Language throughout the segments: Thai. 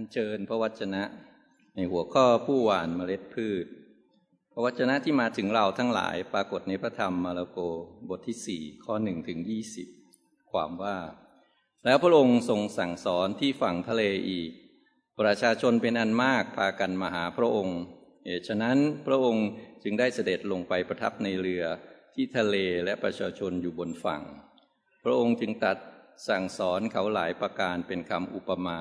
อัญเชิญพระวจนะ ในหัวข้อผู้หว่านเมล็ดพืช พระวจนะที่มาถึงเราทั้งหลายปรากฏในพระธรรมมาระโกบทที่สี่ข้อหนึ่งถึงยี่สิบความว่า แล้วพระองค์ทรงสั่งสอนที่ฝั่งทะเลอีก ประชาชนเป็นอันมากพากันมาหาพระองค์เหตุฉะนั้นพระองค์จึงได้เสด็จลงไปประทับในเรือที่ทะเลและประชาชนอยู่บนฝั่ง พระองค์จึงตัดสั่งสอนเขาหลายประการเป็นคำอุปมา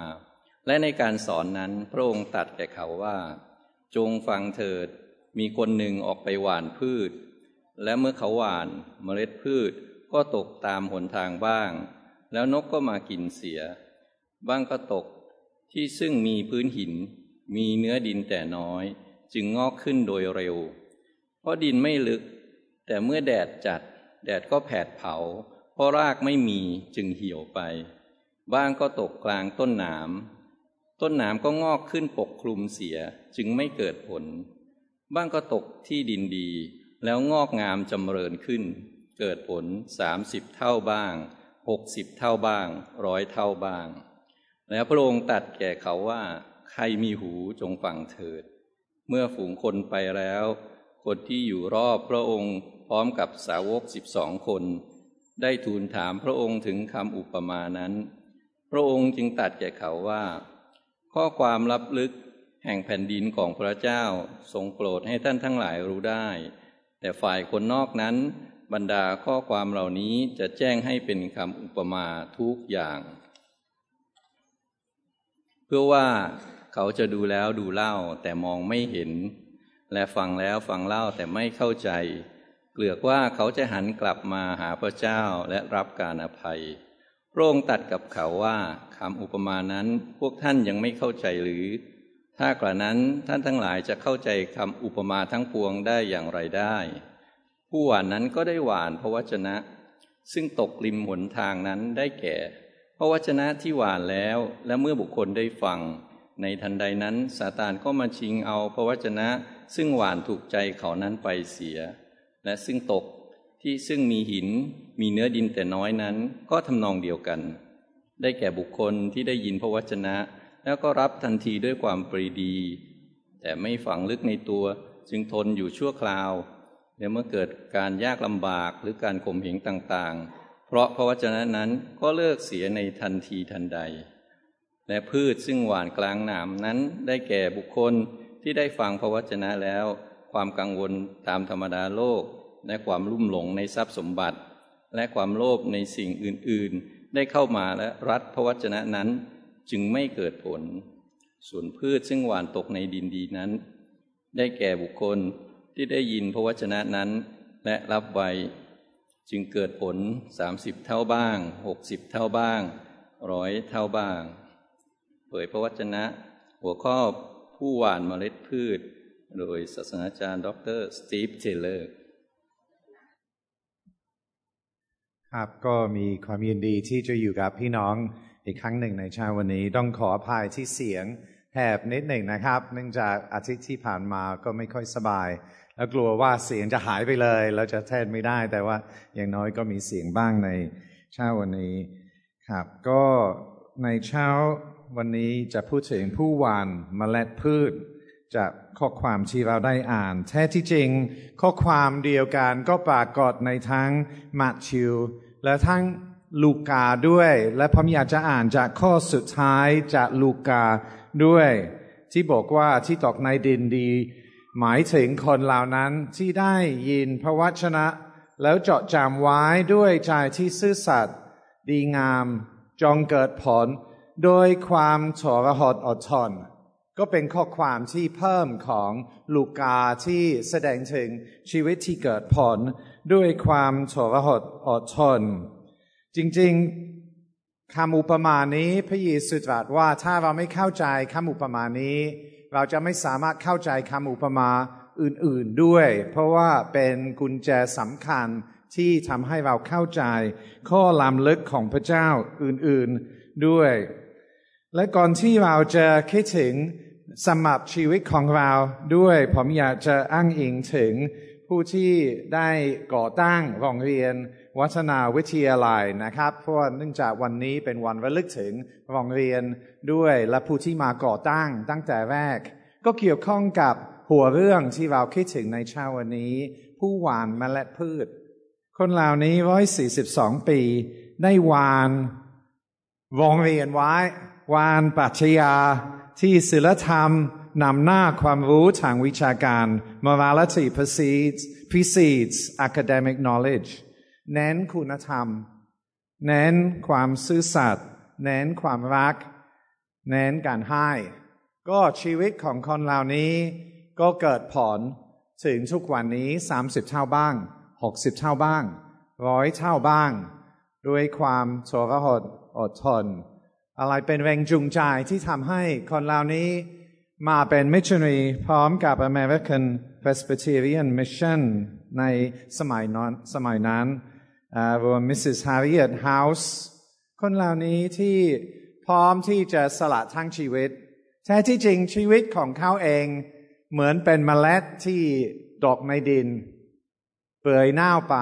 และในการสอนนั้นพระองค์ตัดแก่เขาว่า จงฟังเถิด มีคนหนึ่งออกไปหว่านพืช และเมื่อเขาหว่านเมล็ดพืชก็ตกตามหนทางบ้าง แล้วนกก็มากินเสีย บ้างก็ตกที่ซึ่งมีพื้นหิน มีเนื้อดินแต่น้อย จึงงอกขึ้นโดยเร็ว เพราะดินไม่ลึก แต่เมื่อแดดจัด แดดก็แผดเผา เพราะรากไม่มีจึงเหี่ยวไป บ้างก็ตกกลางต้นหนาม ต้นหนามก็งอกขึ้นปกคลุมเสียจึงไม่เกิดผล บ้างก็ตกที่ดินดี แล้วงอกงามจำเริญขึ้น เกิดผลสามสิบเท่าบ้างหกสิบเท่าบ้างร้อยเท่าบ้าง แล้วพระองค์ตัดแก่เขาว่า ใครมีหูจงฟังเถิด เมื่อฝูงคนไปแล้ว คนที่อยู่รอบพระองค์พร้อมกับสาวกสิบสองคน ได้ทูลถามพระองค์ถึงคำอุปมานั้น พระองค์จึงตัดแก่เขาว่า ข้อความลับลึกแห่งแผ่นดินของพระเจ้าทรงโปรดให้ท่านทั้งหลายรู้ได้ แต่ฝ่ายคนนอกนั้น บรรดาข้อความเหล่านี้จะแจ้งให้เป็นคำอุปมาทุกอย่าง เพื่อว่าเขาจะดูแล้วดูเล่าแต่มองไม่เห็น และฟังแล้วฟังเล่าแต่ไม่เข้าใจ เกลือกว่าเขาจะหันกลับมาหาพระเจ้าและรับการอภัย พระองค์ตัดกับเขาว่า คำอุปมานั้น พวกท่านยังไม่เข้าใจหรือ ถ้ากระนั้นท่านทั้งหลายจะเข้าใจคำอุปมาทั้งปวงได้อย่างไรได้ ผู้หวานนั้นก็ได้หวานพระวจนะ ซึ่งตกริมหนทางนั้นได้แก่พระวจนะที่หวานแล้วและเมื่อบุคคลได้ฟัง ในทันใดนั้นซาตานก็มาชิงเอาพระวจนะ ซึ่งหวานถูกใจเขานั้นไปเสีย และซึ่งตกที่ซึ่งมีหินมีเนื้อดินแต่น้อยนั้นก็ทำนองเดียวกัน ได้แก่บุคคลที่ได้ยินพระวจนะ แล้วก็รับทันทีด้วยความปรีดี แต่ไม่ฝังลึกในตัวจึงทนอยู่ชั่วคราวและเมื่อเกิดการยากลำบากหรือการข่มเหงต่างๆ เพราะพระวจนะนั้นก็เลิกเสียในทันทีทันใด และพืชซึ่งหวานกลางหนามนั้นได้แก่บุคคลที่ได้ฟังพระวจนะแล้ว ความกังวลตามธรรมดาโลก และความลุ่มหลงในทรัพย์สมบัติ และความโลภในสิ่งอื่นๆ ได้เข้ามาและรัดพระวจนะนั้นจึงไม่เกิดผล ส่วนพืชซึ่งหว่านตกในดินดีนั้น ได้แก่บุคคลที่ได้ยินพระวจนะนั้น และรับไว้จึงเกิดผลสามสิบเท่าบ้างหกสิบเท่าบ้างร้อยเท่าบ้าง เผยพระวจนะ หัวข้อผู้หว่านเมล็ดพืช โดยศาสนาจารย์ ดร สตีฟเทเลอร์ ครับก็มีความยินดีที่จะอยู่กับพี่น้องอีกครั้งหนึ่งในเช้าวันนี้ ต้องขออภัยที่เสียงแหบนิดหนึ่งนะครับ เนื่องจากอาทิตย์ที่ผ่านมาก็ไม่ค่อยสบาย แล้วกลัวว่าเสียงจะหายไปเลยเราจะแทนไม่ได้ แต่ว่าอย่างน้อยก็มีเสียงบ้างในเช้าวันนี้ครับ ก็ในเช้าวันนี้จะพูดถึงผู้หวานเมล็ดพืช จากข้อความที่เราได้อ่าน แท้ที่จริง ข้อความเดียวกันก็ปรากฏในทั้งมัทธิว และทั้งลูกาด้วย และผมอยากจะอ่านจากข้อสุดท้ายจากลูกาด้วย ที่บอกว่าที่ตกในดินดี หมายถึงคนเหล่านั้นที่ได้ยินพระวจนะ แล้วเจาะจำไว้ด้วยใจที่ซื่อสัตย์ดีงาม จงเกิดผล โดยความทรหดอดทน ก็เป็นข้อความที่เพิ่มของลูกาที่แสดงถึงชีวิตที่เกิดผลด้วยความโฉรหดอดทน จริงๆคำอุปมานี้พระเยซูตรัสว่าถ้าเราไม่เข้าใจคำอุปมานี้ เราจะไม่สามารถเข้าใจคำอุปมาอื่นๆด้วย เพราะว่าเป็นกุญแจสำคัญที่ทำให้เราเข้าใจ ข้อลำลึกของพระเจ้าอื่นๆด้วย และก่อนที่เราจะคิดถึง สำหรับชีวิตของเราด้วย ผมอยากจะอ้างอิงถึงผู้ที่ได้ก่อตั้งโรงเรียนวัฒนาวิทยาลัยนะครับ เพราะว่าเนื่องจากวันนี้เป็นวันระลึกถึงโรงเรียนด้วยและผู้ที่มาก่อตั้งตั้งแต่แรก ก็เกี่ยวข้องกับหัวเรื่องที่เราคิดถึงในเช้าวันนี้ ผู้หวานเมล็ดพืช คนเหล่านี้ร้อยสี่สิบสองปี ได้วานโรงเรียนไว้ วานปรัชญา ที่ศิลธรรมนำหน้าความรู้ทางวิชาการ morality precedes precedes academic knowledge เน้นคุณธรรม เน้นความซื่อสัตย์เน้นความรัก เน้นการให้ ก็ชีวิตของคนเหล่านี้ก็เกิดผลถึงทุกวันนี้สามสิบเท่าบ้างหกสิบเท่าบ้าง ร้อยเท่าบ้าง ด้วยความทรหดอดทน อะไรเป็นแรงจูงใจที่ทำให้คนเหล่านี้มาเป็นมิชชันนารีพร้อมกับ American Presbyterian Mission ในสมัยนั้นสมัยนั้นรวม Mrs. Harriet House คนเหล่านี้ที่พร้อมที่จะสละทั้งชีวิต แท้ที่จริงชีวิตของเขาเองเหมือนเป็นเมล็ดที่ดอกในดิน เปื่อยเน่าไป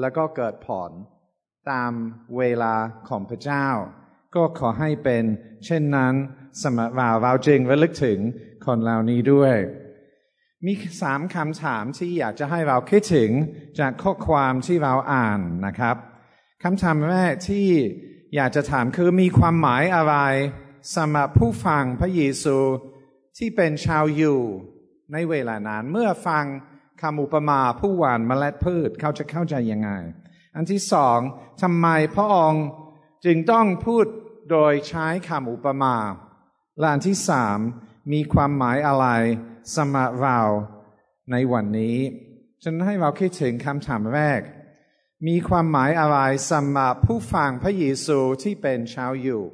แล้วก็เกิดผลตามเวลาของพระเจ้า ก็ขอให้เป็นเช่นนั้นสมเราเราจึงระลึกถึงคนเหล่านี้ด้วย มีสามคำถามที่อยากจะให้เราคิดถึงจากข้อความที่เราอ่านนะครับคำถามแรกที่อยากจะถามคือมีความหมายอะไรสำหรับผู้ฟังพระเยซูที่เป็นชาวยูในเวลานั้นเมื่อฟังคำอุปมาผู้หวานเมล็ดพืชเขาจะเข้าใจยังไง อันที่สองทำไมพระองค์จึงต้องพูด โดยใช้คำอุปมาและอันที่สามมีความหมายอะไรสำหรับเราในวันนี้ ฉันให้เราคิดถึงคำถามแรก มีความหมายอะไรสำหรับผู้ฟังพระเยซูที่เป็นชาวอยู่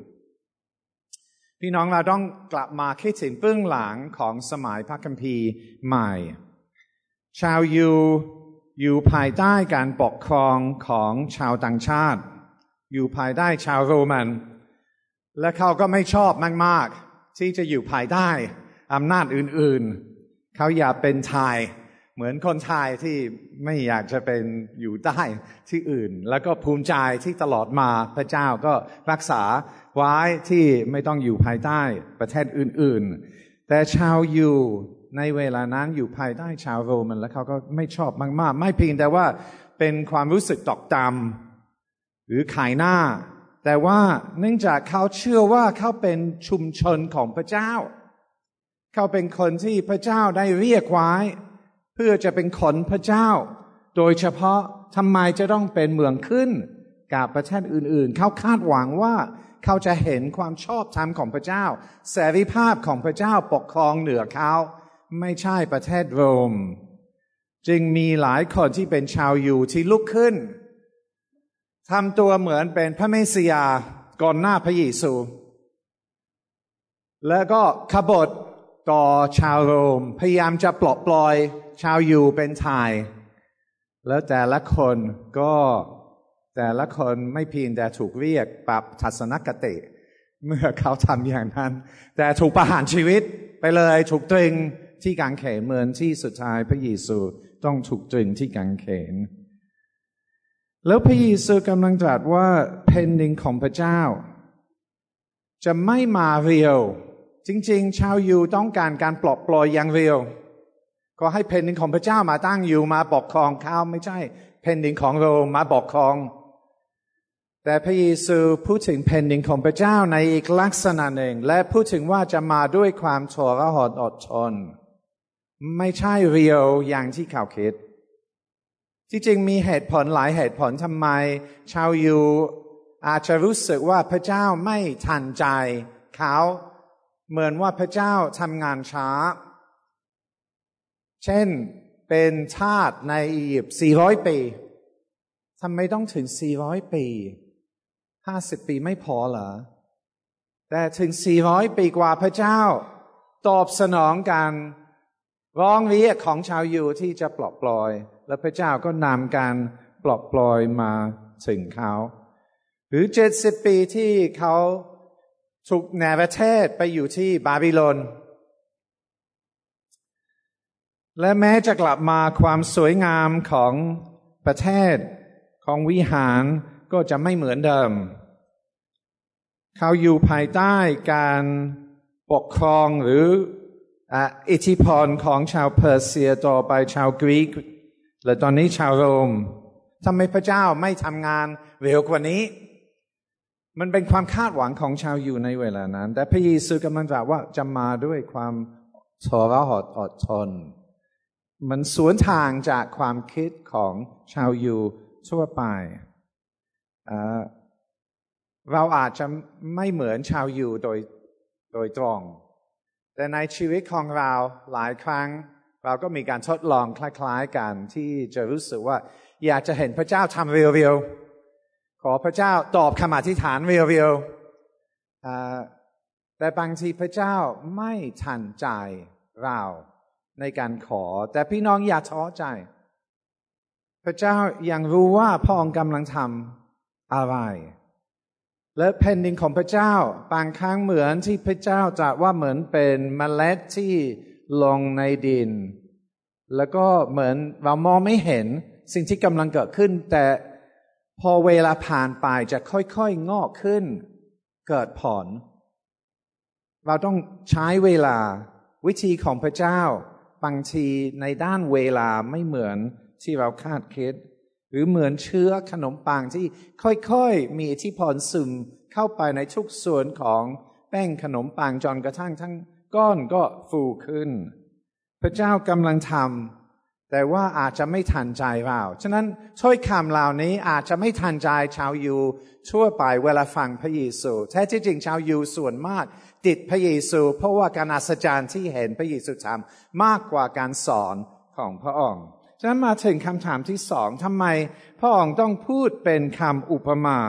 พี่น้องเราต้องกลับมาคิดถึงเบื้องหลังของสมัยพระคัมภีร์ใหม่ ชาวยูอยู่ภายใต้การปกครองของชาวต่างชาติ อยู่ภายใต้ชาวโรมัน และเขาก็ไม่ชอบมากๆ ที่จะอยู่ภายใต้อำนาจอื่นๆ เขาอยากเป็นไทยเหมือนคนไทยที่ไม่อยากจะเป็นอยู่ใต้ที่อื่น แล้วก็ภูมิใจที่ตลอดมาพระเจ้าก็รักษาไว้ที่ไม่ต้องอยู่ภายใต้ประเทศอื่นๆ แต่ชาวยูในเวลานั้นอยู่ภายใต้ชาวโรมันแล้วเขาก็ไม่ชอบมากๆ ไม่เพียงแต่ว่าเป็นความรู้สึกตอกตำหรือขายหน้า แต่ว่าเนื่องจากเขาเชื่อว่าเขาเป็นชุมชนของพระเจ้า เขาเป็นคนที่พระเจ้าได้เรียกไว้ เพื่อจะเป็นคนพระเจ้า โดยเฉพาะทำไมจะต้องเป็นเมืองขึ้นกับประเทศอื่นๆ เขาคาดหวังว่าเขาจะเห็นความชอบธรรมของพระเจ้าเสรีภาพของพระเจ้าปกครองเหนือเขาไม่ใช่ประเทศโรม จึงมีหลายคนที่เป็นชาวอยู่ที่ลุกขึ้น ทำตัวเหมือนเป็นพระเมสสิยาก่อนหน้าพระเยซู แล้วก็ขบฏต่อชาวโรม พยายามจะปลดปล่อยชาวอยู่เป็นไทยแล้วแต่ละคนก็แต่ละคนไม่เพียงแต่ถูกเรียกปรับทัศนคติ เมื่อเขาทำอย่างนั้น แต่ถูกประหารชีวิตไปเลยถูกตรึงที่กางเขนเหมือนที่สุดท้ายพระเยซูต้องถูกตรึงที่กางเขน แล้วพระเยซูกำลังตรัสว่าแผ่นดินของพระเจ้า จะไม่มาเรียวจริง ๆ ชาวยูต้องการการปลอบปลอยอย่างเรียวก็ให้แผ่นดินของพระเจ้ามาตั้งอยู่มาปกครองเขาไม่ใช่แผ่นดินของเรามาปกครอง แต่พระเยซูพูดถึงแผ่นดินของพระเจ้าในอีกลักษณะหนึ่ง และพูดถึงว่าจะมาด้วยความทรหดอดทนไม่ใช่เรียวอย่างที่เขาคิด จริงๆมีเหตุผลหลายเหตุผลทำไม ชาวยูอาจจะรู้สึกว่าพระเจ้าไม่ทันใจเขาเหมือนว่าพระเจ้าทำงานช้า เช่นเป็นชาติในอียิปต์400 ปีทำไมต้องถึง 400 ปีห้าสิบปีไม่พอเหรอ แต่ถึงสี่ร้อยปีกว่าพระเจ้า ตอบสนองการร้องเรียกของชาวยูที่จะปลอบปลอย และพระเจ้าก็นำการปลอบปลอยมาถึงเขา หรือเจ็ดสิบปีที่เขาถูกแนประเทศไปอยู่ที่บาบิโลน และแม้จะกลับมาความสวยงามของประเทศของวิหารก็จะไม่เหมือนเดิม เขาอยู่ภายใต้การปกครองหรืออิทธิพลของชาวเปอร์เซียต่อไปชาวกรีก และตอนนี้ชาวโรมทำไมพระเจ้าไม่ทำงานเร็วกว่านี้ มันเป็นความคาดหวังของชาวอยู่ในเวลานั้น แต่พระเยซูกำลังตรัสว่าจะมาด้วยความทรหดอดทน มันสวนทางจากความคิดของชาวอยู่ทั่วไป เราอาจจะไม่เหมือนชาวอยู่โดยโดยตรง แต่ในชีวิตของเราหลายครั้ง เราก็มีการทดลองคล้ายๆกันที่จะรู้สึกว่า อยากจะเห็นพระเจ้าทำเร็วๆขอพระเจ้าตอบคำอธิษฐานเร็วๆแต่บางทีพระเจ้าไม่ทันใจเราในการขอ แต่พี่น้องอย่าท้อใจ พระเจ้ายังรู้ว่าพระองค์กำลังทำอะไร และแผ่นดินของพระเจ้าบางครั้งเหมือนที่พระเจ้าจะว่าเหมือนเป็นมเมล็ดที่ ลงในดิน แล้วก็เหมือนเรามองไม่เห็นสิ่งที่กำลังเกิดขึ้น แต่พอเวลาผ่านไปจะค่อยๆงอกขึ้น เกิดผล เราต้องใช้เวลาวิธีของพระเจ้า บางทีในด้านเวลาไม่เหมือนที่เราคาดคิด หรือเหมือนเชื้อขนมปังที่ค่อยๆมีอิทธิพลซึมเข้าไปในทุกส่วนของแป้งขนมปังจนกระทั่งทั้ง ก้อนก็ฟูขึ้น พระเจ้ากำลังทำแต่ว่าอาจจะไม่ทันใจเราฉะนั้นถ้อยคำเหล่านี้อาจจะไม่ทันใจชาวยูทั่วไปเวลาฟังพระเยซูแท้ที่จริงชาวยูส่วนมาก ติดพระเยซู เพราะว่าการอัศจรรย์ที่เห็นพระเยซูทำมากกว่าการสอนของพระองค์ฉะนั้นมาถึงคำถามที่สองทำไมพระองค์ต้องพูดเป็นคำอุปมา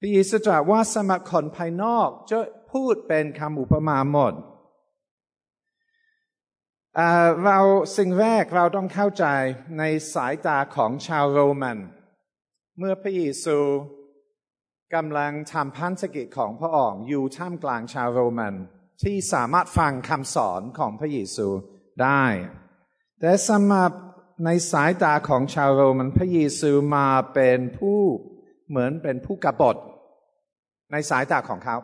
พระเยซูตรัสว่าสมัครคนภายนอกจะ พูดเป็นคำอุปมาหมดเราสิ่งแรกเราต้องเข้าใจในสายตาของชาวโรมัน เมื่อพระเยซูกำลังทำพันธกิจของพระองค์อยู่ท่ามกลางชาวโรมัน ที่สามารถฟังคำสอนของพระเยซูได้ แต่สำหรับในสายตาของชาวโรมันพระเยซูมาเป็นผู้เหมือนเป็นผู้กบฏในสายตาของเขา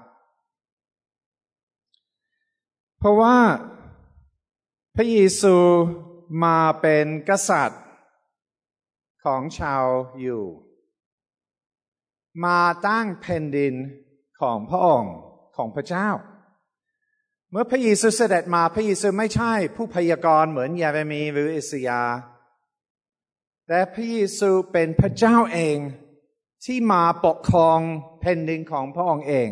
เพราะว่าพระเยซูมาเป็นกษัตริย์ของชาวอยู่ มาตั้งแผ่นดินของพระองค์ของพระเจ้า เมื่อพระเยซูเสด็จมาพระเยซูไม่ใช่ผู้พยากรณ์เหมือนยาเรมีหรืออิสยา แต่พระเยซูเป็นพระเจ้าเองที่มาปกครองแผ่นดินของพระองค์เอง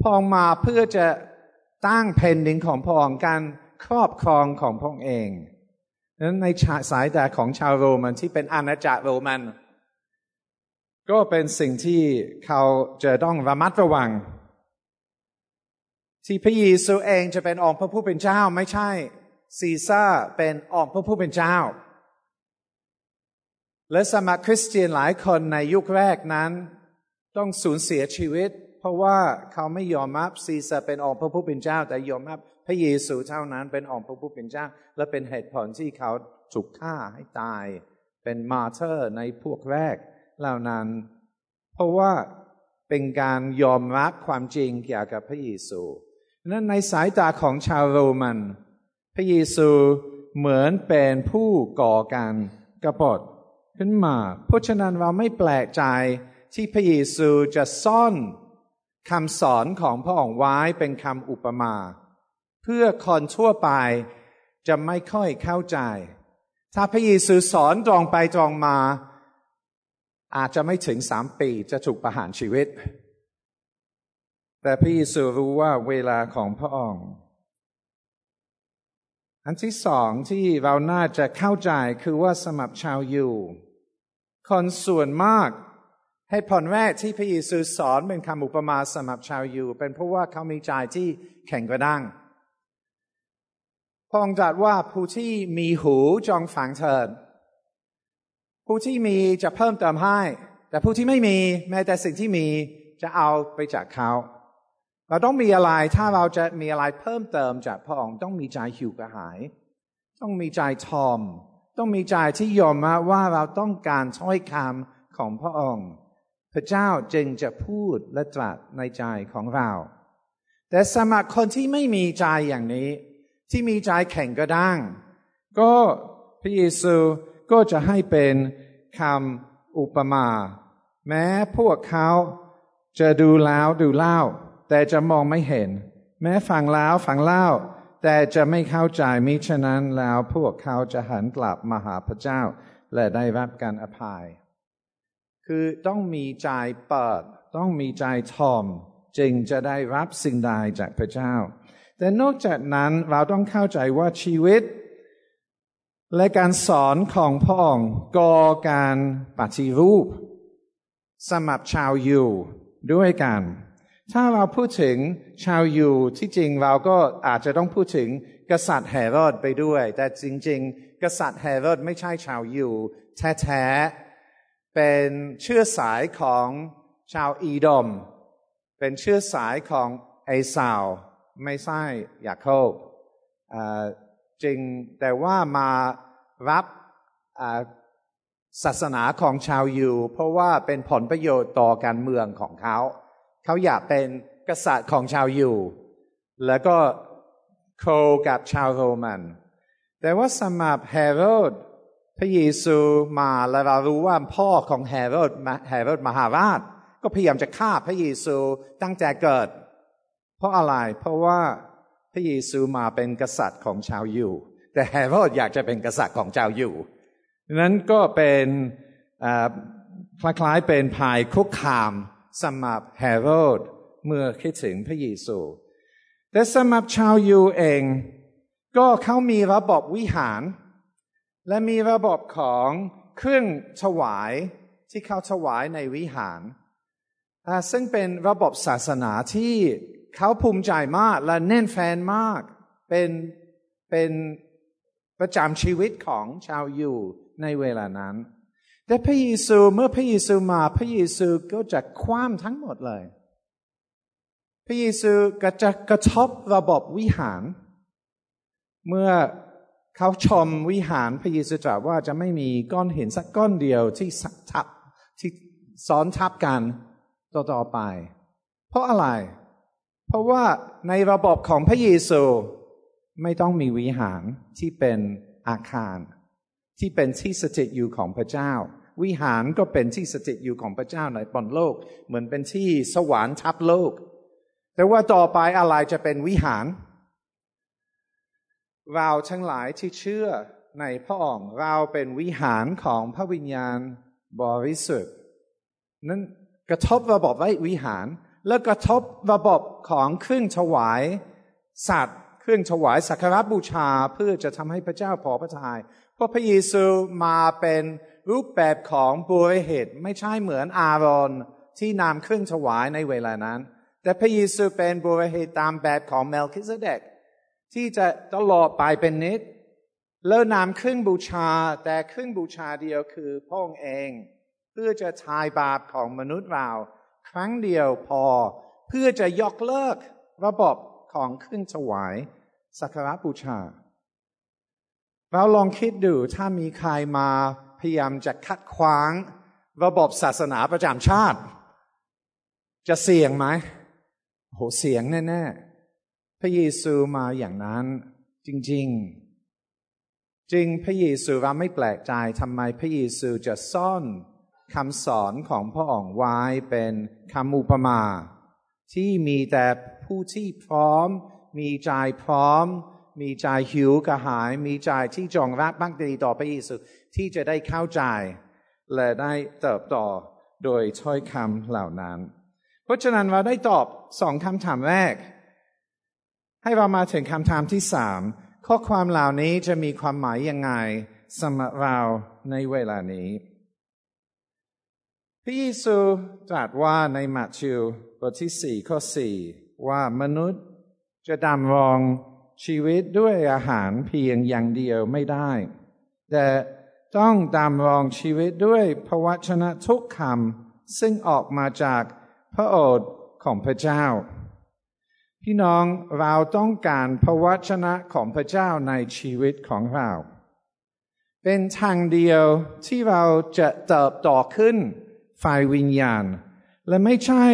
พระองค์มาเพื่อจะ ตั้งแผ่นดินของพระองค์การครอบครองของพระองค์เองนั้นในสายตาของชาวโรมันที่เป็นอาณาจักรโรมัน ก็เป็นสิ่งที่เขาจะต้องระมัดระวัง ที่พระเยซูเองจะเป็นองค์พระผู้เป็นเจ้าไม่ใช่ซีซ่าเป็นองค์พระผู้เป็นเจ้า และสมัครคริสเตียนหลายคนในยุคแรกนั้น ต้องสูญเสียชีวิต ราะว่าเขาไม่ยอมรับซีซ่าเป็นองค์พระผู้เป็นเจ้า แต่ยอมรับพระเยซูเท่านั้นเป็นองค์พระผู้เป็นเจ้า และเป็นเหตุผลที่เขาถูกฆ่าให้ตาย เป็นมาเธอร์ในพวกแรกเหล่านั้น เพราะว่าเป็นการยอมรับความจริงเกี่ยวกับพระเยซูนั้นในสายตาของชาวโรมัน พระเยซูเหมือนเป็นผู้ก่อการกระปดขึ้นมา เพราะฉะนั้นเราไม่แปลกใจที่พระเยซูจะซ่อน คำสอนของพระองค์ไว้เป็นคำอุปมา เพื่อคนทั่วไปจะไม่ค่อยเข้าใจ ถ้าพระเยซูสอนตรงไปตรงมา อาจจะไม่ถึงสามปีจะถูกประหารชีวิต แต่พระเยซูรู้ว่าเวลาของพระองค์อันที่สองที่เราน่าจะเข้าใจคือว่าสมับชาวยูคนส่วนมาก ให้ผลแรกที่พระเยซูสอนเป็นคำอุปมาสำหรับชาวยูเป็นเพราะว่าเขามีใจที่แข็งกระด้างพระองค์ตรัสว่าผู้ที่มีหูจองฝังเถิดผู้ที่มีจะเพิ่มเติมให้ แต่ผู้ที่ไม่มีแม้แต่สิ่งที่มีจะเอาไปจากเขาเราต้องมีอะไรถ้าเราจะมีอะไรเพิ่มเติมจากพระองค์ต้องมีใจหิวกระหาย ต้องมีใจทอม ต้องมีใจที่ยอมว่าเราต้องการถ้อยคำของพระองค์ พระเจ้าจึงจะพูดและตรัสในใจของเรา แต่สำหรับคนที่ไม่มีใจอย่างนี้ ที่มีใจแข็งกระด้าง ก็พระเยซูก็จะให้เป็นคำอุปมา แม้พวกเขาจะดูแล้วดูเล่า แต่จะมองไม่เห็น แม้ฟังแล้วฟังเล่า แต่จะไม่เข้าใจมิฉะนั้นแล้วพวกเขาจะหันกลับมาหาพระเจ้า และได้รับการอภัย คือต้องมีใจเปิด ต้องมีใจทอม จึงจะได้รับสิ่งใดจากพระเจ้า แต่นอกจากนั้นเราต้องเข้าใจว่าชีวิต และการสอนของพระองค์ก่อการปฏิรูปสำหรับชาวยูด้วยกัน ถ้าเราพูดถึงชาวยูที่จริงเราก็อาจจะต้องพูดถึงกษัตริย์เฮโรดไปด้วย แต่จริง ๆ กษัตริย์เฮโรดไม่ใช่ชาวยูแท้ๆ เป็นเชื้อสายของชาวอีดอม เป็นเชื้อสายของไอสาว ไม่ใช่ยาโคบจริงแต่ว่ามารับศาสนาของชาวยูเพราะว่าเป็นผลประโยชน์ต่อการเมืองของเขา เขาอยากเป็นกษัตริย์ของชาวยูแล้วก็โคกับชาวโรมัน แต่ว่าสำหรับเฮโรด พระเยซูมาและเรารู้ว่าพ่อของเฮโรดเฮโรดมหาราช ก็พยายามจะฆ่าพระเยซูตั้งแต่เกิด เพราะอะไรเพราะว่าพระเยซูมาเป็นกษัตริย์ของชาวยูแต่เฮโรดอยากจะเป็นกษัตริย์ของชาวยูนั้นก็เป็นคล้ายๆเป็นภายคุกคามสำหรับเฮโรดเมื่อคิดถึงพระเยซู แต่สำหรับชาวยูเอง ก็เขามีระบบวิหาร และมีระบบของเครื่องถวายที่เขาถวายในวิหาร ซึ่งเป็นระบบศาสนาที่เขาภูมิใจมากและแน่นแฟนมาก เป็นเป็นประจำชีวิตของชาวอยู่ในเวลานั้น แต่พระเยซูเมื่อพระเยซูมาพระเยซูก็จะคว้ามทั้งหมดเลย พระเยซูก็จะกระทบระบบวิหาร เมื่อ เขาชมวิหารพระเยซูตรัสว่าจะไม่มีก้อนหินสักก้อนเดียวที่ทับที่ซ้อนทับกันต่อต่อไป เพราะอะไร เพราะว่าในระบบของพระเยซูไม่ต้องมีวิหารที่เป็นอาคาร ที่เป็นที่สถิตอยู่ของพระเจ้า วิหารก็เป็นที่สถิตอยู่ของพระเจ้าในบนโลก เหมือนเป็นที่สวรรค์ทับโลก แต่ว่าต่อไปอะไรจะเป็นวิหาร เราทั้งหลายที่เชื่อในพระองค์เราเป็นวิหารของพระวิญญาณบริสุทธิ์นั้นกระทบระบบไว้วิหาร แล้วกระทบระบบของเครื่องถวายสัตว์ เครื่องถวายสักการะบูชาเพื่อจะทำให้พระเจ้าพอพระทยัยเพราะพระเยซูมาเป็นรูปแบบของบุริเหตุไม่ใช่เหมือนอารอนที่นำเครื่องถวายในเวลานั้น แต่พระเยซูเป็นบุริเหตุตามแบบของเมลคิสเดก ที่จะตลอดไปเป็นนิดแล้วนำเครื่องบูชา แต่เครื่องบูชาเดียวคือพระองค์เอง เพื่อจะทายบาปของมนุษย์เราครั้งเดียวพอ เพื่อจะยกเลิกระบบของเครื่องถวายสักการะบูชา เราลองคิดดูถ้ามีใครมาพยายามจะคัดขวางระบบศาสนาประจำชาติ จะเสี่ยงไหมโหเสี่ยงแน่ๆ ระเยซูมาอย่างนั้นจริง ๆ จริงพระเยซูเราไม่แปลกใจทำไมพระเยซูจะซ่อนคำสอนของพระองค์ไว้เป็นคำอุปมา ที่มีแต่ผู้ที่พร้อม มีใจพร้อม มีใจหิวกระหาย มีใจที่จองรักบักดีต่อพระเยซูที่จะได้เข้าใจ และได้เติบโตโดยถ้อยคำเหล่านั้น เพราะฉะนั้นเราได้ตอบสองคำถามแรก ให้เรามาถึงคำถามที่สามข้อความเหล่านี้จะมีความหมายยังไงสำหรับเราในเวลานี้พระเยซูตรัสว่าในมัทธิวบทที่สี่ข้อสี่ว่ามนุษย์จะดำรงชีวิตด้วยอาหารเพียงอย่างเดียวไม่ได้ แต่ต้องดำรงชีวิตด้วยพระวจนะทุกคำซึ่งออกมาจากพระโอษฐ์ของพระเจ้า พี่น้องเราต้องการพระวจนะของพระเจ้าในชีวิตของเรา เป็นทางเดียวที่เราจะเติบโตขึ้นฝ่ายวิญญาณ และไม่ใช่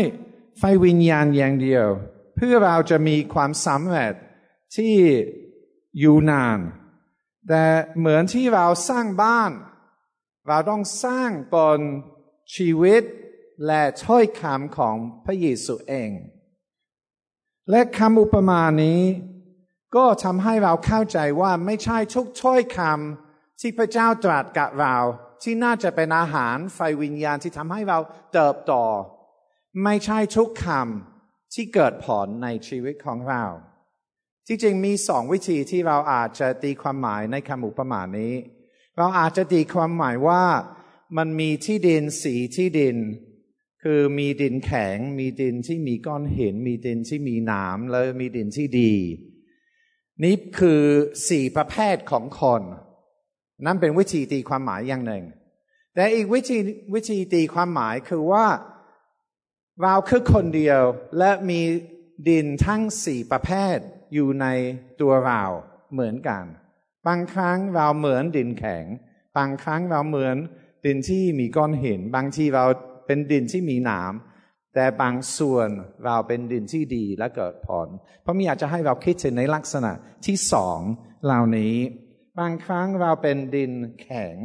ฝ่ายวิญญาณอย่างเดียว เพื่อเราจะมีความสำเร็จที่อยู่นาน แต่เหมือนที่เราสร้างบ้าน เราต้องสร้างบนชีวิตและถ้อยคำของพระเยซูเอง และคำอุปมานี้ ก็ทำให้เราเข้าใจว่าไม่ใช่ทุกถ้อยคำที่พระเจ้าตรัสกับเรา ที่น่าจะเป็นอาหารไฟวิญญาณที่ทำให้เราเติบโตไม่ใช่ทุกคำที่เกิดผลในชีวิตของเรา ที่จริงมีสองวิธีที่เราอาจจะตีความหมายในคำอุปมานี้ เราอาจจะตีความหมายว่ามันมีที่ดินสีที่ดิน คือมีดินแข็ง มีดินที่มีก้อนหิน มีดินที่มีน้ำแล้วมีดินที่ดี นี่คือสี่ประเภทของคน นั่นเป็นวิธีตีความหมายอย่างหนึ่ง แต่อีกวิธีวิธีตีความหมายคือว่าเราคือคนเดียวและมีดินทั้งสี่ประเภทอยู่ในตัวเราเหมือนกัน บางครั้งเราเหมือนดินแข็ง บางครั้งเราเหมือนดินที่มีก้อนหิน บางทีเรา เป็นดินที่มีหนามแต่บางส่วนเราเป็นดินที่ดีและเกิดผลเพราะมีอยากจะให้เราคิดถึงในลักษณะที่สองเหล่านี้ บางครั้งเราเป็นดินแข็ง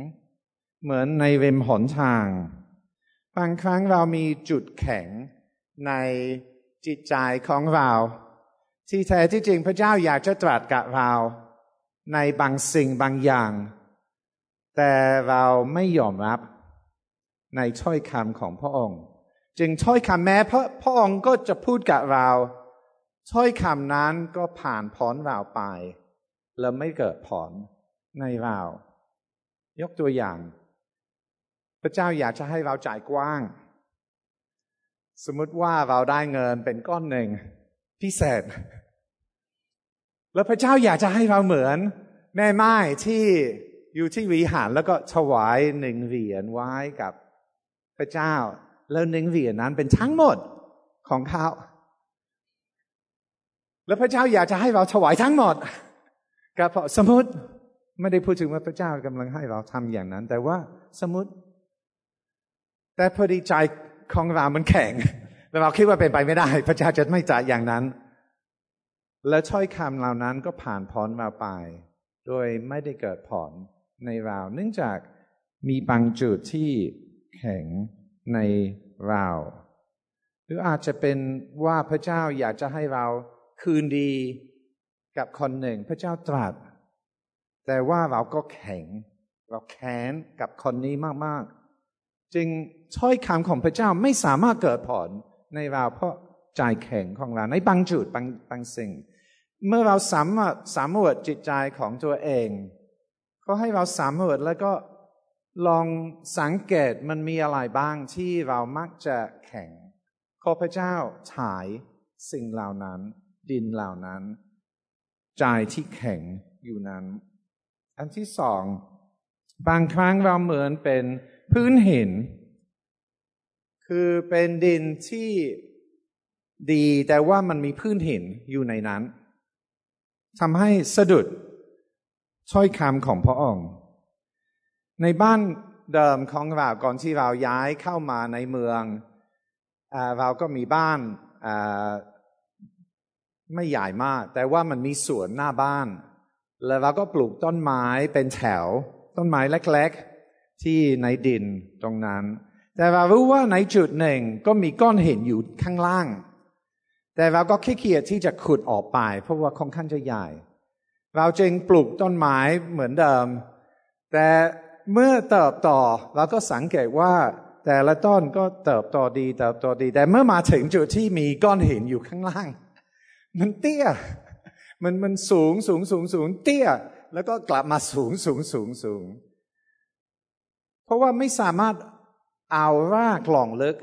เหมือนในเวมหนทาง บางครั้งเรามีจุดแข็งในจิตใจของเรา ที่แท้ที่จริงพระเจ้าอยากจะตรัสกับเราในบางสิ่งบางอย่าง แต่เราไม่ยอมรับ ในถ้อยคำของพระองค์ จึงถ้อยคำแม้พระพระองค์ก็จะพูดกับเราถ้อยคำนั้นก็ผ่านพ้นเราไป แล้วไม่เกิดผลในเรา ยกตัวอย่าง พระเจ้าอยากจะให้เราจ่ายกว้าง สมมติว่าเราได้เงินเป็นก้อนหนึ่งพิเศษ แล้วพระเจ้าอยากจะให้เราเหมือน แม่ไม้ที่อยู่ที่วิหารแล้วก็ถวายหนึ่งเหรียญไว้กับ พระเจ้า แล้วหนึ่งเหรียญนั้นเป็นทั้งหมดของเขา แล้วพระเจ้าอยากจะให้เราถวายทั้งหมดกับสมมติไม่ได้พูดถึงว่าพระเจ้ากำลังให้เราทำอย่างนั้น แต่ว่าสมมติ แต่พอดีใจของเรามันแข็งแล้วเราคิดว่าเป็นไปไม่ได้ พระเจ้าจะไม่จ่ายอย่างนั้น และช้อยคำเหล่านั้นก็ผ่านพ้นมาไป โดยไม่ได้เกิดผลในเราเนื่องจากมีบางจุดที่ แข็งในเรา หรืออาจจะเป็นว่าพระเจ้าอยากจะให้เราคืนดีกับคนหนึ่ง พระเจ้าตรัส แต่ว่าเราก็แข็ง เราแค้นกับคนนี้มากๆ จึงถ้อยคำของพระเจ้าไม่สามารถเกิดผลในเราเพราะใจแข็งของเราในบางจุดบางบางสิ่ง เมื่อเราสามารถสำรวจจิตใจของตัวเอง ก็ให้เราสำรวจแล้วก็ ลองสังเกตมันมีอะไรบ้างที่เรามักจะแข็งขอพระเจ้าถ่ายสิ่งเหล่านั้น ดินเหล่านั้นใจที่แข็งอยู่นั้น อันที่สอง บางครั้งเราเหมือนเป็นพื้นหิน คือเป็นดินที่ดีแต่ว่ามันมีพื้นหินอยู่ในนั้นทำให้สะดุดช้อยคำของพระองค์ ในบ้านเดิมของเราก่อนที่เราย้ายเข้ามาในเมืองอเราก็มีบ้านไม่ใหญ่มาก แต่ว่ามันมีสวนหน้าบ้าน แล้วเราก็ปลูกต้นไม้เป็นแถว ต้นไม้เล็กๆ ที่ในดินตรงนั้น แต่เรารู้ว่าในจุดหนึ่งก็มีก้อนหินอยู่ข้างล่าง แต่เราก็ขี้เกียจที่จะขุดออกไป เพราะว่าค่อนข้างจะใหญ่ เราจึงปลูกต้นไม้เหมือนเดิม แต่ เมื่อเติบโตเราก็สังเกตว่า แต่ละต้นก็เติบโตดีเติบโตดี แต่เมื่อมาถึงจุดที่มีก้อนหินอยู่ข้างล่าง มันเตี้ย มันมันสูงสูงสูงสูงเตี้ย แล้วก็กลับมาสูงสูงสูงสูง เพราะว่าไม่สามารถเอารากหล่องลึก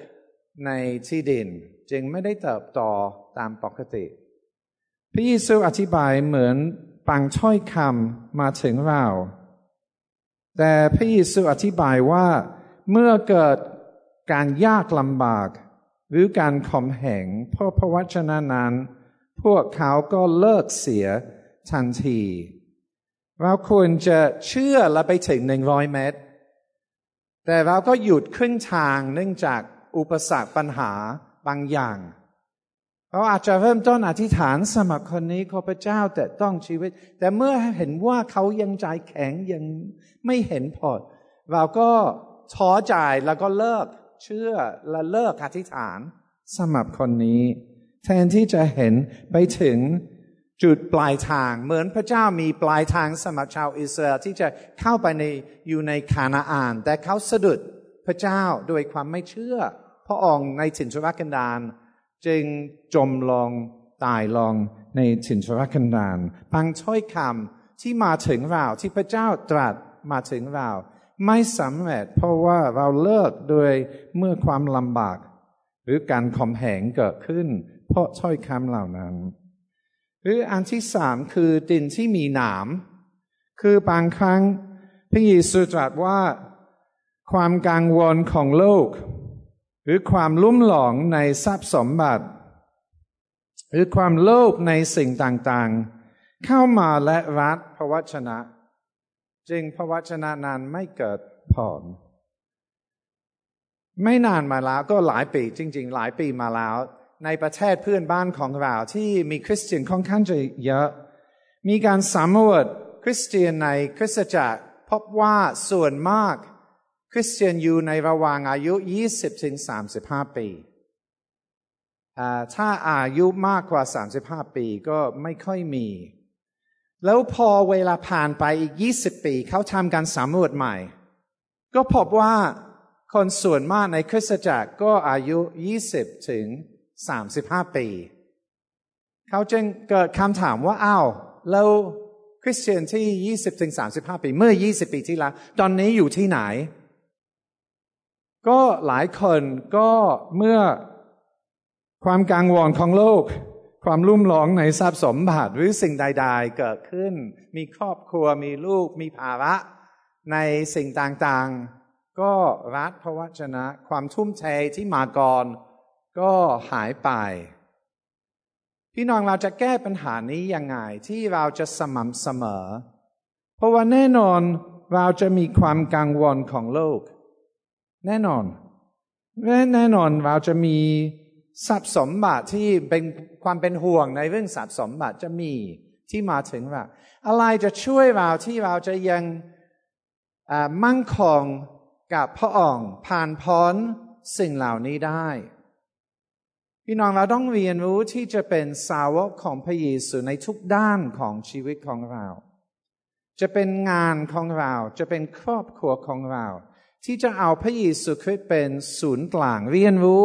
ในที่ดิน จึงไม่ได้เติบโตตามปกติพระเยซูอธิบายเหมือนปังช่อยคำมาถึงเรา แต่พระเยซูอธิบายว่าเมื่อเกิดการยากลำบาก หรือการข่มเหงเพราะพระวจนะนั้น พวกเขาก็เลิกเสียทันที เราควรจะเชื่อและไปถึงหนึ่งร้อยเมตร แต่เราก็หยุดครึ่งทางเนื่องจากอุปสรรคปัญหาบางอย่าง เราอาจจะเริ่มต้นอธิษฐานสมัครคนนี้ขอพระเจ้าแต่ต้องชีวิต แต่เมื่อเห็นว่าเขายังใจแข็งยังไม่เห็นพอเราก็ท้อใจแล้วก็เลิกเชื่อและเลิกอธิษฐานสมัครคนนี้ แทนที่จะเห็นไปถึงจุดปลายทาง เหมือนพระเจ้ามีปลายทางสมัครชาวอิสราเอลที่จะเข้าไปในอยู่ในคานาอาน แต่เขาสะดุดพระเจ้าโดยความไม่เชื่อ พระองค์ในถิ่นทุรกันดาร จึงจมลงตายลงในถิ่นทรกันดารบางถ้อยคำที่มาถึงเราที่พระเจ้าตรัสมาถึงเรา ไม่สำเร็จเพราะว่าเราเลิกโดยเมื่อความลำบาก หรือการข่มแหงเกิดขึ้น เพราะถ้อยคำเหล่านั้น หรืออันที่สามคือดินที่มีหนามคือบางครั้งพระเยซูตรัสว่าความกังวลของโลก หรือความลุ่มหลงในทรัพย์สมบัติ หรือความโลภในสิ่งต่างๆ เข้ามาและรัดพระวจนะ จึงพระวจนะนั้นไม่เกิดผลไม่นานมาแล้วก็หลายปีจริง ๆ หลายปีมาแล้ว ในประเทศเพื่อนบ้านของเราที่มีคริสเตียนค่อนข้างจะเยอะ มีการสำรวจคริสเตียนในคริสตจักรพบว่าส่วนมาก คริสเตียนอยู่ในระหว่างอายุ 20ถึง35 ปีถ้าอายุมากกว่า 35 ปีก็ไม่ค่อยมี แล้วพอเวลาผ่านไปอีก 20 ปีเขาทำการสำรวจใหม่ ก็พบว่าคนส่วนมากในคริสตจักรก็อายุ 20 ถึง 35 ปี เขาจึงเกิดคำถามว่าอ้าวแล้วคริสเตียนที่ 20 ถึง 35 ปี เมื่อ 20 ปีที่แล้ว ตอนนี้อยู่ที่ไหน ก็หลายคนก็เมื่อความกังวลของโลก ความลุ่มหลงในทรัพย์สมบัติหรือสิ่งใด ๆ เกิดขึ้น มีครอบครัวมีลูกมีภาระ ในสิ่งต่างๆ ก็รัฐพระวจนะ ความทุ่มเทที่มาก่อน ก็หายไป พี่น้องเราจะแก้ปัญหานี้ยังไงที่เราจะสม่ำเสมอ เพราะว่าแน่นอนเราจะมีความกังวลของโลก แน่นอน แน่นอนเราจะมีทรัพย์สมบัติที่เป็นความเป็นห่วงในเรื่องทรัพย์สมบัติจะมีที่มาถึงว่า อะไรจะช่วยเราที่เราจะยังมั่งคงกับพระองค์ผ่านพ้นสิ่งเหล่านี้ได้พี่น้องเราต้องเรียนรู้ที่จะเป็นสาวกของพระเยซูในทุกด้านของชีวิตของเรา จะเป็นงานของเรา จะเป็นครอบครัวของเรา ที่จะเอาพระเยซูคริสต์เป็นศูนย์กลาง เรียนรู้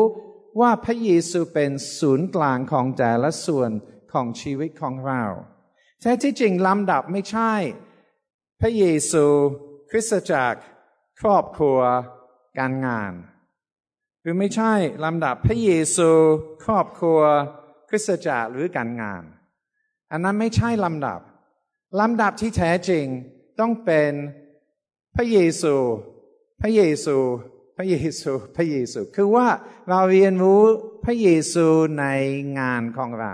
ว่าพระเยซูเป็นศูนย์กลางของแต่ละส่วนของชีวิตของเราแท้ที่จริงลำดับไม่ใช่ พระเยซู คริสตจักร ครอบครัว การงาน หรือไม่ใช่ลำดับพระเยซู ครอบครัว คริสตจักรหรือการงาน อันนั้นไม่ใช่ลำดับลำดับที่แท้จริงต้องเป็นพระเยซู พระเยซูพระเยซูพระเยซูคือว่าเราเรียนรู้พระเยซูในงานของเรา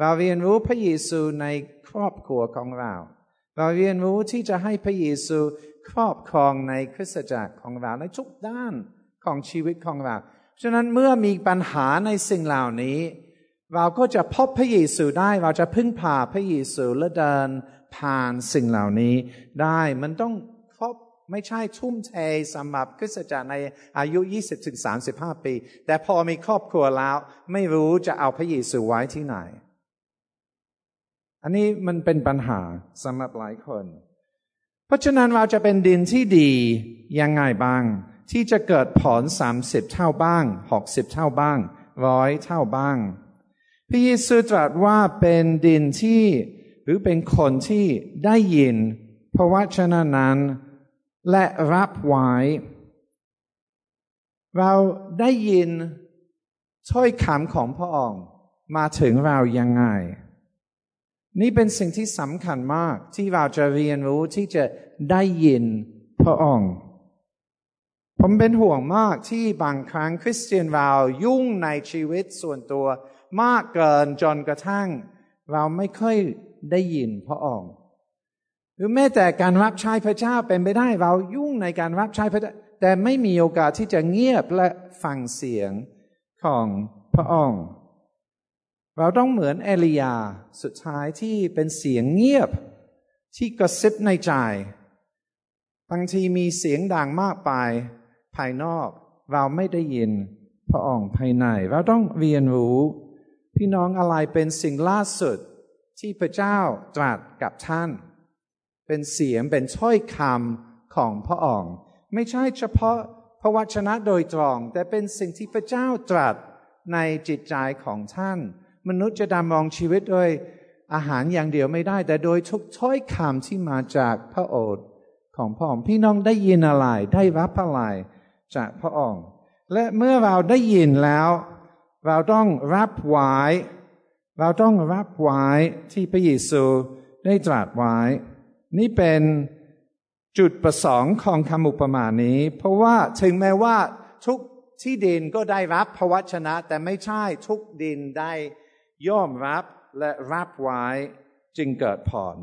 เราเรียนรู้พระเยซูในครอบครัวของเรา เราเรียนรู้ที่จะให้พระเยซูครอบครองในคริสตจักรของเราในทุกด้านของชีวิตของเราฉะนั้นเมื่อมีปัญหาในสิ่งเหล่านี้ เราก็จะพบพระเยซูได้เราจะพึ่งพาพระเยซูและเดินผ่านสิ่งเหล่านี้ได้มันต้อง ไม่ใช่ทุ่มเทสำหรับคริสตจักรในอายุ 20-35 ปี แต่พอมีครอบครัวแล้ว ไม่รู้จะเอาพระเยซูไว้ที่ไหน อันนี้มันเป็นปัญหาสำหรับหลายคน เพราะฉะนั้นเราจะเป็นดินที่ดียังไงบ้าง ที่จะเกิดผลสามสิบเท่าบ้างหกสิบเท่าบ้างร้อยเท่าบ้าง พระเยซูตรัสว่าเป็นดินที่หรือเป็นคนที่ได้ยิน เพราะว่าฉะนั้น และรับไว้ เราได้ยินถ้อยคำของพระองค์มาถึงเรายังไง นี่เป็นสิ่งที่สำคัญมากที่เราจะเรียนรู้ที่จะได้ยินพระองค์ ผมเป็นห่วงมากที่บางครั้งคริสเตียนเรายุ่งในชีวิตส่วนตัวมากเกินจนกระทั่ง เราไม่ค่อยได้ยินพระองค์ หรือแม้แต่การรับใช้พระเจ้าเป็นไปได้เรายุ่งในการรับใช้พระเจ้า แต่ไม่มีโอกาสที่จะเงียบและฟังเสียงของพระองค์ เราต้องเหมือนเอลียาสุดท้ายที่เป็นเสียงเงียบที่กระซิบในใจ บางทีมีเสียงดังมากไป ภายนอกเราไม่ได้ยินพระองค์ภายใน เราต้องเรียนรู้ พี่น้องอะไรเป็นสิ่งล่าสุดที่พระเจ้าตรัสกับท่าน เป็นเสียงเป็นถ้อยคำของพระองค์ไม่ใช่เฉพาะพระวจนะโดยตรง แต่เป็นสิ่งที่พระเจ้าตรัสในจิตใจของท่าน มนุษย์จะดำรงชีวิตโดยอาหารอย่างเดียวไม่ได้ แต่โดยทุกถ้อยคำที่มาจากพระโอษฐ์ของพระองค์พี่น้องได้ยินอะไรได้รับอะไรจากพระองค์และเมื่อเราได้ยินแล้ว เราต้องรับไว้เราต้องรับไว้ที่พระเยซูได้ตรัสไว้ นี่เป็นจุดประสงค์ของคำอุปมานี้ เพราะว่าถึงแม้ว่าทุกที่ดินก็ได้รับพระวชนะ แต่ไม่ใช่ทุกดินได้ย่อมรับและรับไว้จึงเกิดผล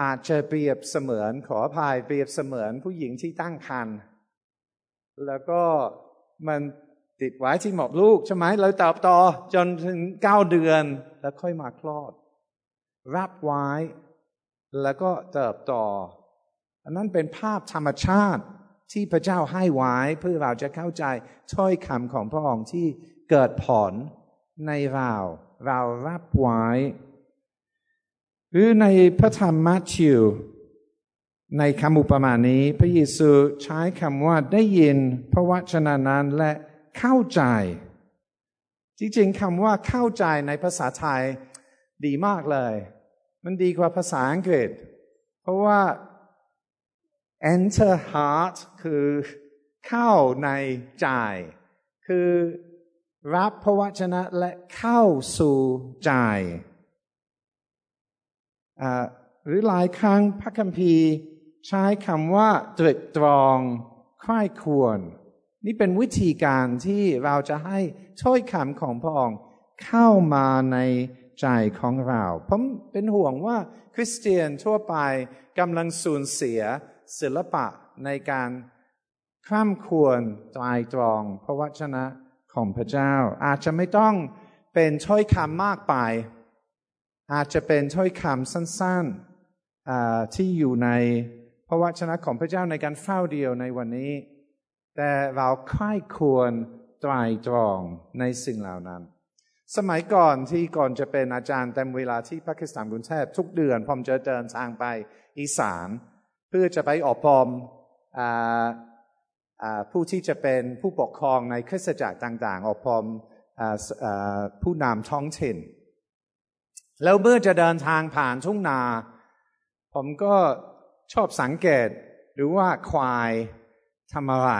อาจจะเปรียบเสมือนขออภัยเปรียบเสมือนผู้หญิงที่ตั้งครรภ์แล้วก็มันติดไว้ที่หมอบลูกใช่ไหมแล้วเติบโตจนถึงเก้าเดือนแล้วค่อยมาคลอด รับไว้ แล้วก็เติบโตอันนั้นเป็นภาพธรรมชาติที่พระเจ้าให้ไว้เพื่อเราจะเข้าใจถ้อยคำของพระองค์ที่เกิดผลในเรา เรารับไว้ หรือในพระธรรมมัทธิว ในคำอุปมานี้ พระเยซูใช้คำว่าได้ยินพระวจนะนั้นและเข้าใจ จริงๆคำว่าเข้าใจในภาษาไทย ดีมากเลย มันดีกว่าภาษาอังกฤษ เพราะว่า enter heart คือเข้าในใจ คือรับพระวจนะและเข้าสู่ใจหรือหลายครั้งพระคัมภีร์ใช้คำว่าตรึกตรองใคร่ควร นี่เป็นวิธีการที่เราจะให้ถ้อยคำของพระองค์เข้ามาในใจของเรา ผมเป็นห่วงว่าคริสเตียนทั่วไปกำลังสูญเสียศิลปะในการข้ามควรตรายตรองพระวจนะของพระเจ้า อาจจะไม่ต้องเป็นถ้อยคำมากไป อาจจะเป็นถ้อยคำสั้นๆที่อยู่ในพระวจนะของพระเจ้าในการเฝ้าเดียวในวันนี้ แต่เราค่ายควรตรายตรองในสิ่งเหล่านั้น สมัยก่อนที่ก่อนจะเป็นอาจารย์เต็มเวลาที่ปากีสถานกรุงเทพทุกเดือนผมจะเดินทางไปอีสาน เพื่อจะไปอบรมผู้ที่จะเป็นผู้ปกครองในคริสตจักรต่างๆ อบรมผู้นำท้องถิ่น แล้วเมื่อจะเดินทางผ่านทุ่งนา ผมก็ชอบสังเกตหรือว่าควายทำอะไร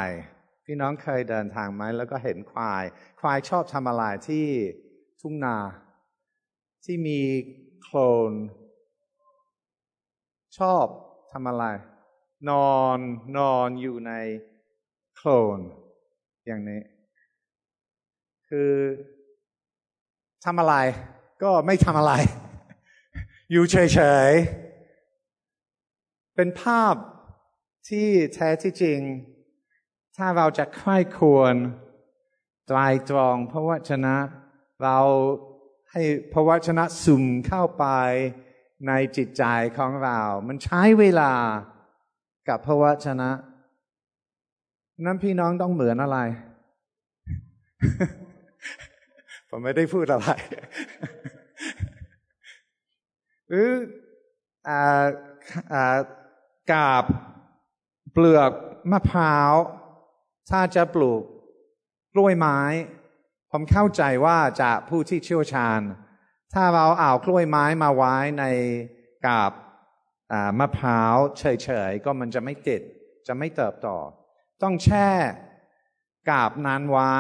พี่น้องเคยเดินทางไหมแล้วก็เห็นควาย ควายชอบทำอะไรที่ ทุ่งนา ที่มีโคลน ชอบทำอะไร นอนนอนอยู่ในโคลน อย่างนี้ คือทำอะไร ก็ไม่ทำอะไร อยู่เฉยๆ เป็นภาพที่แท้ที่จริง ถ้าเราจะใคร่ควรตรายตรองพระวจนะ เราให้พระวจนะซุ่มเข้าไปในจิตใจของเรา มันใช้เวลากับพระวจนะ นั้นพี่น้องต้องเหมือนอะไร ผมไม่ได้พูดอะไรหรือกาบเปลือกมะพร้าว ถ้าจะปลูกกล้วยไม้ ผมเข้าใจว่าจะผู้ที่เชี่ยวชาญ ถ้าเราเอากล้วยไม้มาไว้ในกาบมะพร้าวเฉยๆ ก็มันจะไม่ติด จะไม่เติบโตต้องแช่กาบนานไว้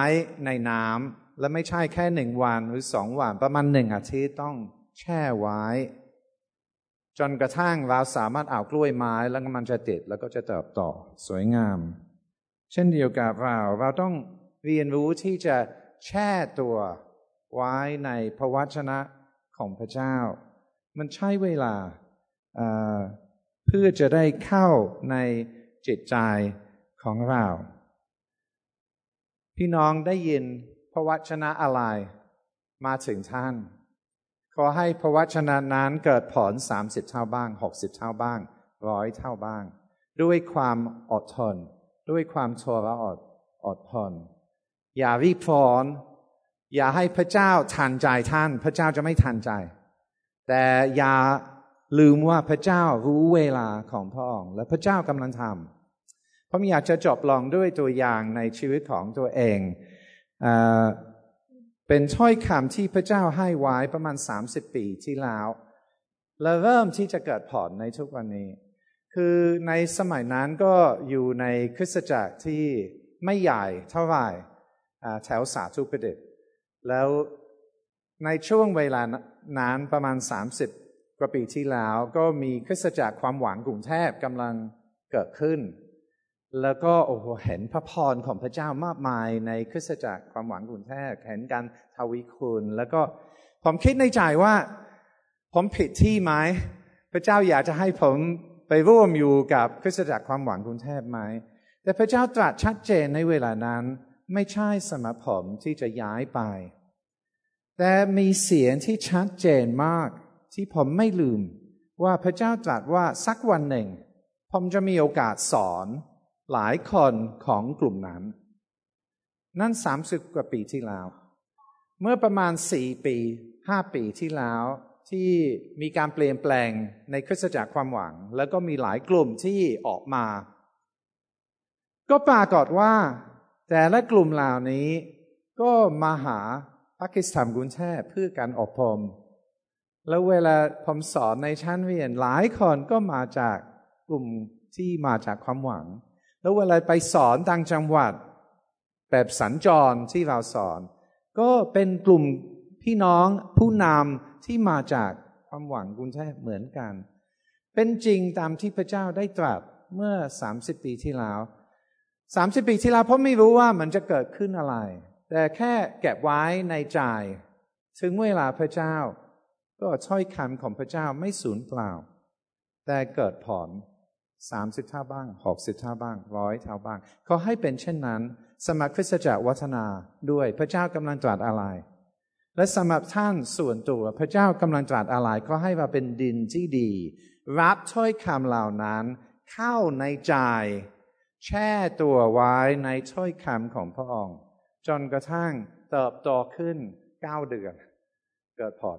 ในน้ำและไม่ใช่แค่หนึ่งวันหรือสองวันประมาณหนึ่งอาทิตย์ต้องแช่ไว้ จนกระทั่งเราสามารถเอากล้วยไม้แล้วมันจะติดแล้วก็จะเติบโตสวยงาม เช่นเดียวกับเราเราต้องเรียนรู้ที่จะ แช่ตัวไว้ในพระวจนะของพระเจ้า มันใช้เวลาเพื่อจะได้เข้าในจิตใจของเรา พี่น้องได้ยินพระวจนะอะไรมาถึงท่าน ขอให้พระวจนะนั้นเกิดผลสามสิบเท่าบ้างหกสิบเท่าบ้างร้อยเท่าบ้าง ด้วยความอดทน ด้วยความทรอดอดทน อย่ารีบร้อน อย่าให้พระเจ้าทันใจท่าน พระเจ้าจะไม่ทันใจ แต่อย่าลืมว่าพระเจ้ารู้เวลาของพระองค์และพระเจ้ากำลังทำผมอยากจะจบลองด้วยตัวอย่างในชีวิตของตัวเองเอเป็นถ้อยคำที่พระเจ้าให้ไว้ประมาณสามสิบปีที่แล้ว และเริ่มที่จะเกิดผลในทุกวันนี้ คือในสมัยนั้นก็อยู่ในคริสตจักรที่ไม่ใหญ่เท่าไหร่ แถวสาธุประดิษฐ์แล้วในช่วงเวลานานประมาณสามสิบกว่าปีที่แล้ว ก็มีคริสตจักรความหวังกรุงเทพกำลังเกิดขึ้น แล้วก็โอ้โหเห็นพระพรของพระเจ้ามากมายในคริสตจักรความหวังกรุงเทพเห็นการทวีคุณ แล้วก็ผมคิดในใจว่า ผมผิดที่ไหมพระเจ้าอยากจะให้ผมไปร่วมอยู่กับคริสตจักรความหวังกรุงเทพไหมแต่พระเจ้าตรัสชัดเจนในเวลานั้น ไม่ใช่สมผมที่จะย้ายไป แต่มีเสียงที่ชัดเจนมาก ที่ผมไม่ลืม ว่าพระเจ้าตรัสว่าสักวันหนึ่ง ผมจะมีโอกาสสอน หลายคนของกลุ่มนั้น นั่นสามสิบกว่าปีที่แล้ว เมื่อประมาณสี่ปีห้าปีที่แล้วที่มีการเปลี่ยนแปลงในคริสตจักรความหวัง แล้วก็มีหลายกลุ่มที่ออกมา ก็ปรากฏว่า แต่และกลุ่มเหล่านี้ก็มาหาปากิสถานกุนแช่เพื่อการอบรมแล้วเวลาผมสอนในชั้นเรียนหลายคนก็มาจากกลุ่มที่มาจากความหวัง แล้วเวลาไปสอนต่างจังหวัด แบบสัญจรที่เราสอน ก็เป็นกลุ่มพี่น้องผู้นำที่มาจากความหวังกุนแช่เหมือนกัน เป็นจริงตามที่พระเจ้าได้ตรัสเมื่อสามสิบปีที่แล้ว สามสิบปีที่แล้วเพราะไม่รู้ว่ามันจะเกิดขึ้นอะไร แต่แค่เก็บไว้ในใจถึงเวลาพระเจ้า ก็ช่อยคำของพระเจ้าไม่สูญเปล่า แต่เกิดผลสามสิบท่าบ้างหกสิบท่าบ้างร้อยท่าบ้างเขาให้เป็นเช่นนั้น สมัครคริสตจักรวัฒนาด้วยพระเจ้ากำลังตรัสอะไร และสำหรับท่านส่วนตัวพระเจ้ากำลังตรัสอะไรก็ให้มาเป็นดินที่ดี รับถ้อยคำเหล่านั้น เข้าในใจ แช่ตัวไว้ในถ้อยคำของพระองค์ จนกระทั่งเติบโตขึ้นเก้าเดือน เกิดผล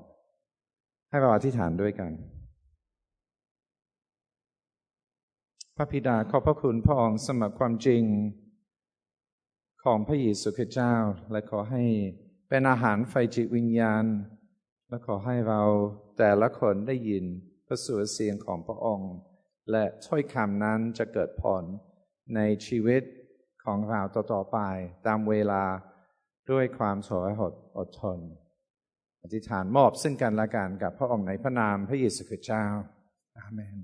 ให้เราอธิษฐานด้วยกัน พระพิดาขอบพระคุณพระองค์สมัครความจริง ของพระเยซูคริสต์เจ้า และขอให้เป็นอาหารไฟจิตวิญญาณ และขอให้เราแต่ละคนได้ยินพระสุรเสียงของพระองค์ และถ้อยคำนั้นจะเกิดผล ในชีวิตของเราต่อๆไป ตามเวลาด้วยความสวยหดอดทน อธิษฐานมอบซึ่งกันและกันกับพระองค์ในพระนามพระเยซูคริสต์เจ้า อาเมน